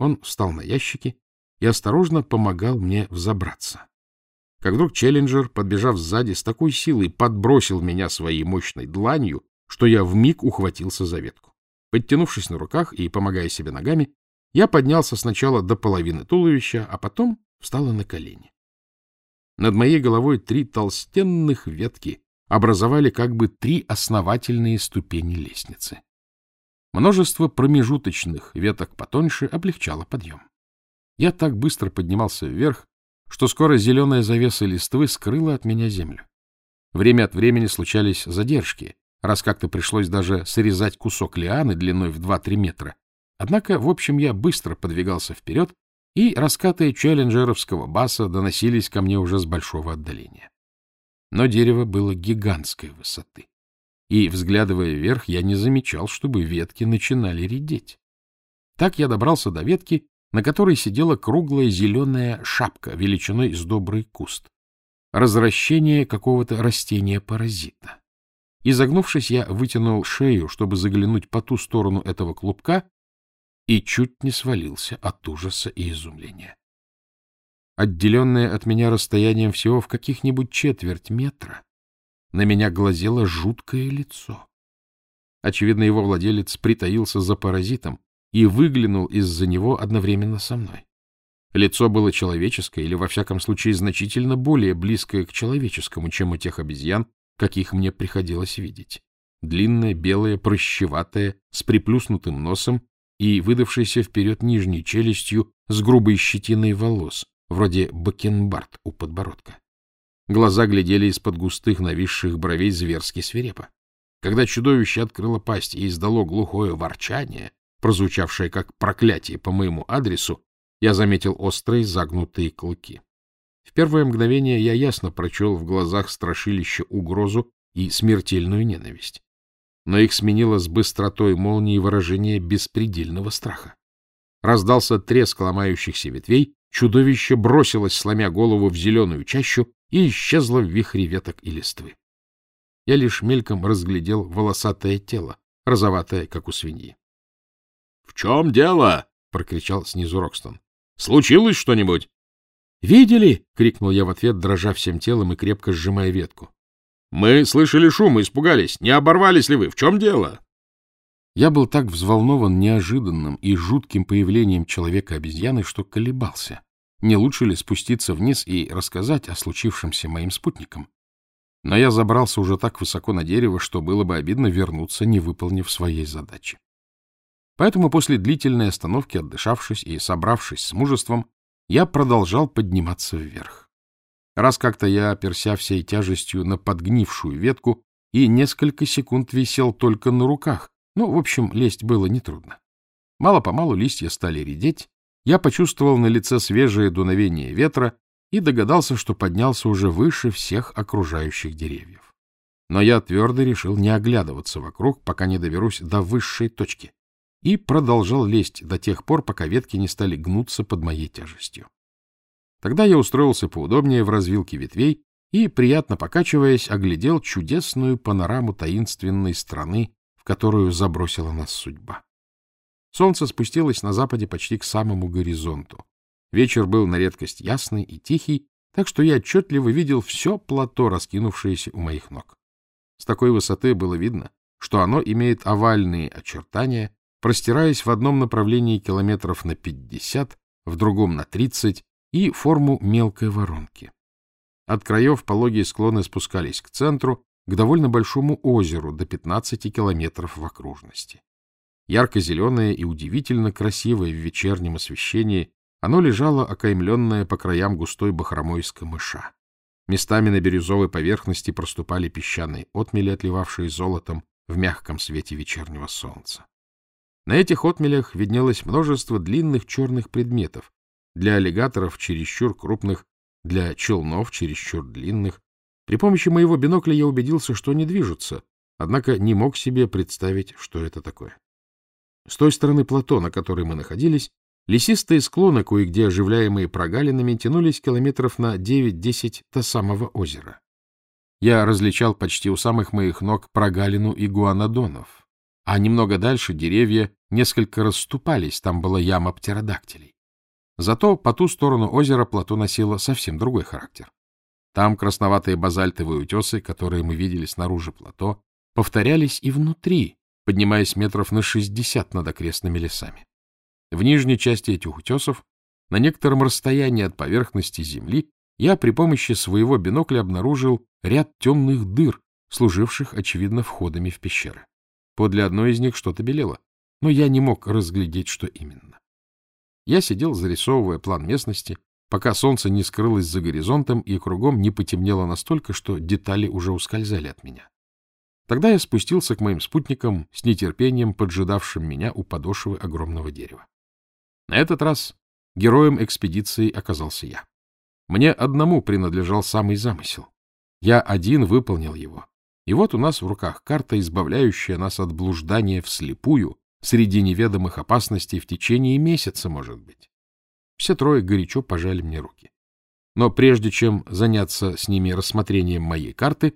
Он встал на ящики и осторожно помогал мне взобраться. Как вдруг Челленджер, подбежав сзади, с такой силой подбросил меня своей мощной дланью, что я вмиг ухватился за ветку. Подтянувшись на руках и помогая себе ногами, я поднялся сначала до половины туловища, а потом встала на колени. Над моей головой три толстенных ветки образовали как бы три основательные ступени лестницы. Множество промежуточных веток потоньше облегчало подъем. Я так быстро поднимался вверх, что скоро зеленая завеса листвы скрыла от меня землю. Время от времени случались задержки, раз как-то пришлось даже срезать кусок лианы длиной в 2-3 метра. Однако, в общем, я быстро подвигался вперед, и раскаты челленджеровского баса доносились ко мне уже с большого отдаления. Но дерево было гигантской высоты, и, взглядывая вверх, я не замечал, чтобы ветки начинали редеть. Так я добрался до ветки, на которой сидела круглая зеленая шапка величиной с добрый куст. Развращение какого-то растения-паразита. Изогнувшись, я вытянул шею, чтобы заглянуть по ту сторону этого клубка, и чуть не свалился от ужаса и изумления. Отделенное от меня расстоянием всего в каких-нибудь четверть метра, на меня глазело жуткое лицо. Очевидно, его владелец притаился за паразитом и выглянул из-за него одновременно со мной. Лицо было человеческое или, во всяком случае, значительно более близкое к человеческому, чем у тех обезьян, каких мне приходилось видеть. Длинное, белое, прыщеватое, с приплюснутым носом и выдавшейся вперед нижней челюстью с грубой щетиной волос, вроде бакенбард у подбородка. Глаза глядели из-под густых нависших бровей зверски свирепо. Когда чудовище открыло пасть и издало глухое ворчание, прозвучавшее как проклятие по моему адресу, я заметил острые загнутые клыки. В первое мгновение я ясно прочел в глазах страшилища угрозу и смертельную ненависть. Но их сменило с быстротой молнии выражение беспредельного страха. Раздался треск ломающихся ветвей, чудовище бросилось, сломя голову в зеленую чащу, и исчезло в вихре веток и листвы. Я лишь мельком разглядел волосатое тело, розоватое, как у свиньи. — В чем дело? — прокричал снизу Рокстон. — Случилось что-нибудь? «Видели?» — крикнул я в ответ, дрожа всем телом и крепко сжимая ветку. «Мы слышали шум и испугались. Не оборвались ли вы? В чем дело?» Я был так взволнован неожиданным и жутким появлением человека-обезьяны, что колебался. Не лучше ли спуститься вниз и рассказать о случившемся моим спутникам? Но я забрался уже так высоко на дерево, что было бы обидно вернуться, не выполнив своей задачи. Поэтому после длительной остановки, отдышавшись и собравшись с мужеством, я продолжал подниматься вверх. Раз как-то я оперся всей тяжестью на подгнившую ветку и несколько секунд висел только на руках. Ну, в общем, лезть было нетрудно. Мало-помалу листья стали редеть, я почувствовал на лице свежее дуновение ветра и догадался, что поднялся уже выше всех окружающих деревьев. Но я твердо решил не оглядываться вокруг, пока не доберусь до высшей точки, и продолжал лезть до тех пор, пока ветки не стали гнуться под моей тяжестью. Тогда я устроился поудобнее в развилке ветвей и, приятно покачиваясь, оглядел чудесную панораму таинственной страны, в которую забросила нас судьба. Солнце спустилось на западе почти к самому горизонту. Вечер был на редкость ясный и тихий, так что я отчетливо видел все плато, раскинувшееся у моих ног. С такой высоты было видно, что оно имеет овальные очертания простираясь в одном направлении километров на 50, в другом на 30 и форму мелкой воронки. От краев пологие склоны спускались к центру, к довольно большому озеру до 15 километров в окружности. Ярко-зеленое и удивительно красивое в вечернем освещении, оно лежало окаймленное по краям густой бахромой из камыша. Местами на бирюзовой поверхности проступали песчаные отмели, отливавшие золотом в мягком свете вечернего солнца. На этих отмелях виднелось множество длинных черных предметов, для аллигаторов чересчур крупных, для челнов чересчур длинных. При помощи моего бинокля я убедился, что они движутся, однако не мог себе представить, что это такое. С той стороны плато, на которой мы находились, лесистые склоны, кое-где оживляемые прогалинами, тянулись километров на 9-10 до самого озера. Я различал почти у самых моих ног прогалину игуанодонов, а немного дальше деревья несколько расступались, там была яма птеродактилей. Зато по ту сторону озера плато носило совсем другой характер. Там красноватые базальтовые утесы, которые мы видели снаружи плато, повторялись и внутри, поднимаясь метров на 60 над окрестными лесами. В нижней части этих утесов, на некотором расстоянии от поверхности земли, я при помощи своего бинокля обнаружил ряд темных дыр, служивших, очевидно, входами в пещеры. Подле одной из них что-то белело, но я не мог разглядеть, что именно. Я сидел, зарисовывая план местности, пока солнце не скрылось за горизонтом и кругом не потемнело настолько, что детали уже ускользали от меня. Тогда я спустился к моим спутникам с нетерпением, поджидавшим меня у подошвы огромного дерева. На этот раз героем экспедиции оказался я. Мне одному принадлежал самый замысел. Я один выполнил его. И вот у нас в руках карта, избавляющая нас от блуждания вслепую среди неведомых опасностей в течение месяца, может быть. Все трое горячо пожали мне руки. Но прежде чем заняться с ними рассмотрением моей карты,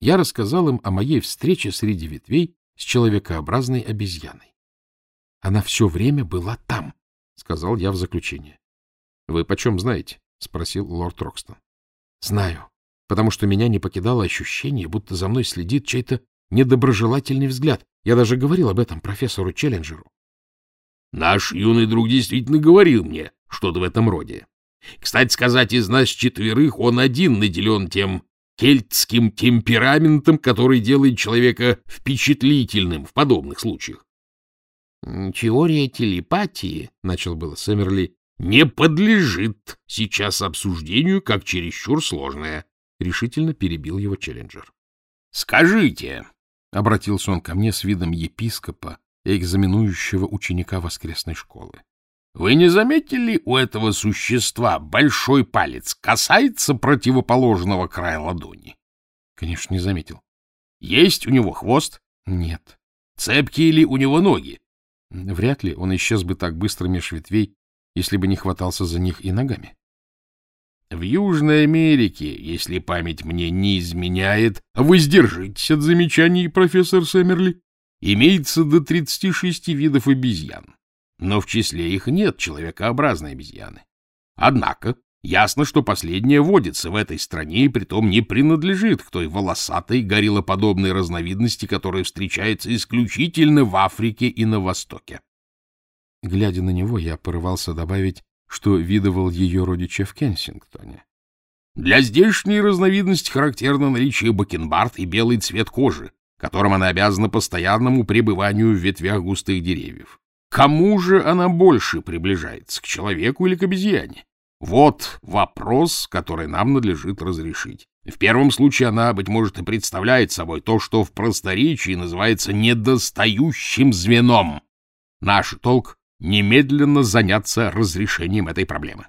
я рассказал им о моей встрече среди ветвей с человекообразной обезьяной. Она все время была там, — сказал я в заключение. — Вы почем знаете? — спросил лорд Рокстон. — Знаю, потому что меня не покидало ощущение, будто за мной следит чей-то недоброжелательный взгляд. Я даже говорил об этом профессору Челленджеру. — Наш юный друг действительно говорил мне что-то в этом роде. Кстати сказать, из нас четверых он один наделен тем кельтским темпераментом, который делает человека впечатлительным в подобных случаях. — Теория телепатии, — начал было Сэмерли, — не подлежит сейчас обсуждению как чересчур сложная, — решительно перебил его Челленджер. — Скажите, — обратился он ко мне с видом епископа, экзаменующего ученика воскресной школы, — вы не заметили у этого существа большой палец касается противоположного края ладони? — Конечно, не заметил. — Есть у него хвост? — Нет. — Цепкие ли у него ноги? Вряд ли он исчез бы так быстро меж ветвей, если бы не хватался за них и ногами. В Южной Америке, если память мне не изменяет, воздержитесь от замечаний, профессор Сэмерли, имеется до 36 видов обезьян, но в числе их нет человекообразной обезьяны. Однако ясно, что последняя водится в этой стране и притом не принадлежит к той волосатой, гориллоподобной разновидности, которая встречается исключительно в Африке и на Востоке. Глядя на него, я порывался добавить что видывал ее родича в Кенсингтоне. Для здешней разновидности характерно наличие бакенбард и белый цвет кожи, которым она обязана постоянному пребыванию в ветвях густых деревьев. Кому же она больше приближается, к человеку или к обезьяне? Вот вопрос, который нам надлежит разрешить. В первом случае она, быть может, и представляет собой то, что в просторечии называется недостающим звеном. Наш толк немедленно заняться разрешением этой проблемы.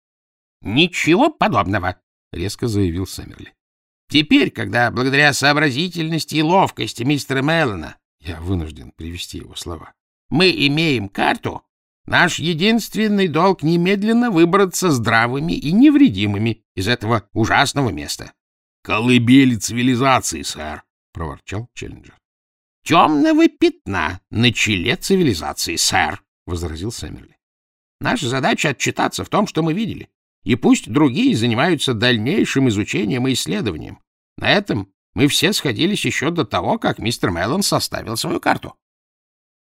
— Ничего подобного, — резко заявил Сэмерли. — Теперь, когда благодаря сообразительности и ловкости мистера Меллона я вынужден привести его слова. Мы имеем карту. Наш единственный долг немедленно выбраться здравыми и невредимыми из этого ужасного места. — Колыбели цивилизации, сэр, — проворчал Челленджер. — Темного пятна на челе цивилизации, сэр, возразил Сэмерли. Наша задача — отчитаться в том, что мы видели. И пусть другие занимаются дальнейшим изучением и исследованием. На этом мы все сходились еще до того, как мистер Меллон составил свою карту.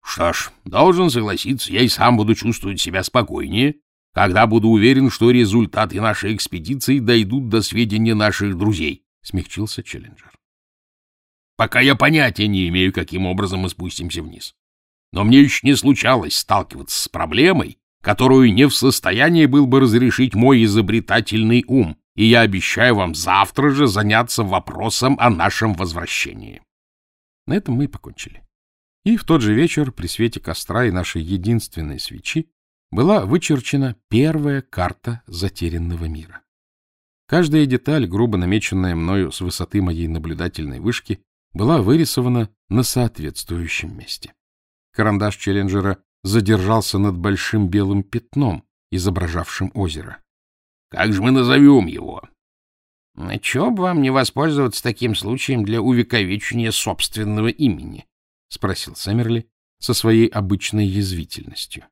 Что ж, должен согласиться, я и сам буду чувствовать себя спокойнее, когда буду уверен, что результаты нашей экспедиции дойдут до сведения наших друзей, — смягчился Челленджер. Пока я понятия не имею, каким образом мы спустимся вниз но мне еще не случалось сталкиваться с проблемой, которую не в состоянии был бы разрешить мой изобретательный ум, и я обещаю вам завтра же заняться вопросом о нашем возвращении. На этом мы и покончили. И в тот же вечер при свете костра и нашей единственной свечи была вычерчена первая карта затерянного мира. Каждая деталь, грубо намеченная мною с высоты моей наблюдательной вышки, была вырисована на соответствующем месте. Карандаш Челленджера задержался над большим белым пятном, изображавшим озеро. — Как же мы назовем его? — Чего бы вам не воспользоваться таким случаем для увековечения собственного имени? — спросил Сэмерли со своей обычной язвительностью.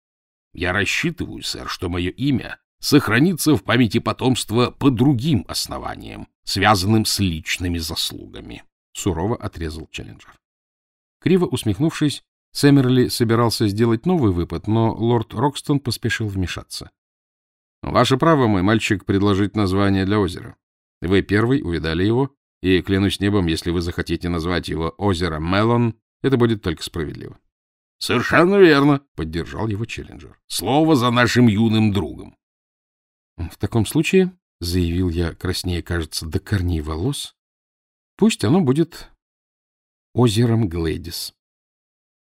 — Я рассчитываю, сэр, что мое имя сохранится в памяти потомства по другим основаниям, связанным с личными заслугами, — сурово отрезал Челленджер. Криво усмехнувшись, Сэмерли собирался сделать новый выпад, но лорд Рокстон поспешил вмешаться. — Ваше право, мой мальчик, предложить название для озера. Вы первый увидали его, и, клянусь небом, если вы захотите назвать его озеро Мелон, это будет только справедливо. — Совершенно верно, — поддержал его Челленджер. — Слово за нашим юным другом. — В таком случае, — заявил я, краснее, кажется, до корней волос, — пусть оно будет озером Глэдис.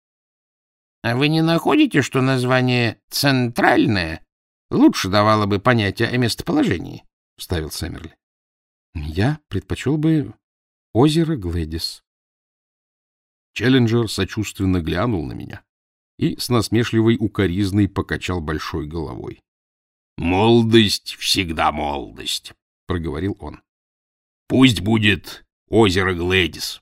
— А вы не находите, что название «центральное» лучше давало бы понятие о местоположении? — вставил Сэмерли. — Я предпочел бы озеро Глэдис. Челленджер сочувственно глянул на меня и с насмешливой укоризной покачал большой головой. — Молодость всегда молодость, — проговорил он. — Пусть будет озеро Глэдис.